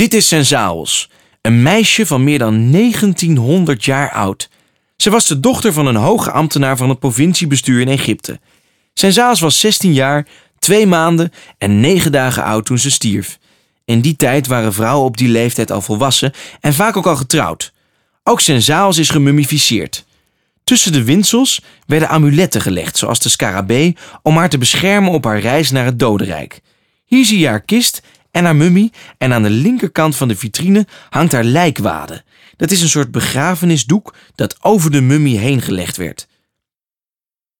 Dit is Sensaos, een meisje van meer dan 1900 jaar oud. Ze was de dochter van een hoge ambtenaar van het provinciebestuur in Egypte. Sensaos was 16 jaar, 2 maanden en 9 dagen oud toen ze stierf. In die tijd waren vrouwen op die leeftijd al volwassen en vaak ook al getrouwd. Ook Sensaos is gemummificeerd. Tussen de winsels werden amuletten gelegd, zoals de scarabee, om haar te beschermen op haar reis naar het dodenrijk. Hier zie je haar kist en haar mummie en aan de linkerkant van de vitrine hangt haar lijkwade. Dat is een soort begrafenisdoek dat over de mummie heen gelegd werd.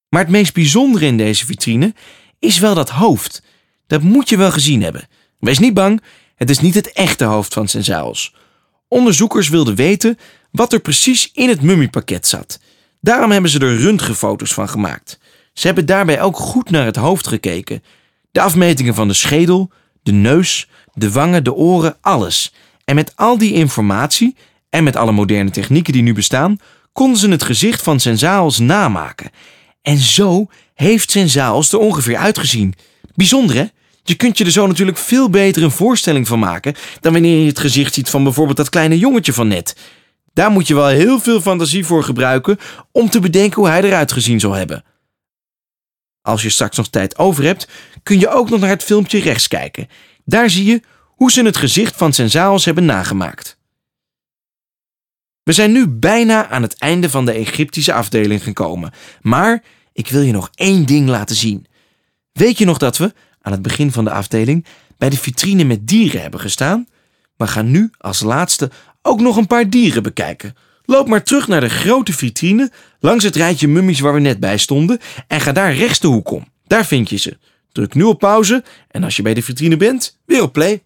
Maar het meest bijzondere in deze vitrine is wel dat hoofd. Dat moet je wel gezien hebben. Wees niet bang, het is niet het echte hoofd van Sensaos. Onderzoekers wilden weten wat er precies in het mummipakket zat. Daarom hebben ze er röntgenfoto's van gemaakt. Ze hebben daarbij ook goed naar het hoofd gekeken. De afmetingen van de schedel, de neus, de wangen, de oren, alles. En met al die informatie en met alle moderne technieken die nu bestaan, konden ze het gezicht van Sensaals namaken. En zo heeft Sensaals er ongeveer uitgezien. Bijzonder hè? Je kunt je er zo natuurlijk veel beter een voorstelling van maken dan wanneer je het gezicht ziet van bijvoorbeeld dat kleine jongetje van net. Daar moet je wel heel veel fantasie voor gebruiken om te bedenken hoe hij eruit gezien zal hebben. Als je straks nog tijd over hebt, kun je ook nog naar het filmpje rechts kijken. Daar zie je hoe ze het gezicht van Sensaos hebben nagemaakt. We zijn nu bijna aan het einde van de Egyptische afdeling gekomen, maar ik wil je nog één ding laten zien. Weet je nog dat we, aan het begin van de afdeling, bij de vitrine met dieren hebben gestaan? We gaan nu als laatste ook nog een paar dieren bekijken. Loop maar terug naar de grote vitrine langs het rijtje mummies waar we net bij stonden en ga daar rechts de hoek om. Daar vind je ze. Druk nu op pauze en als je bij de vitrine bent, weer op play.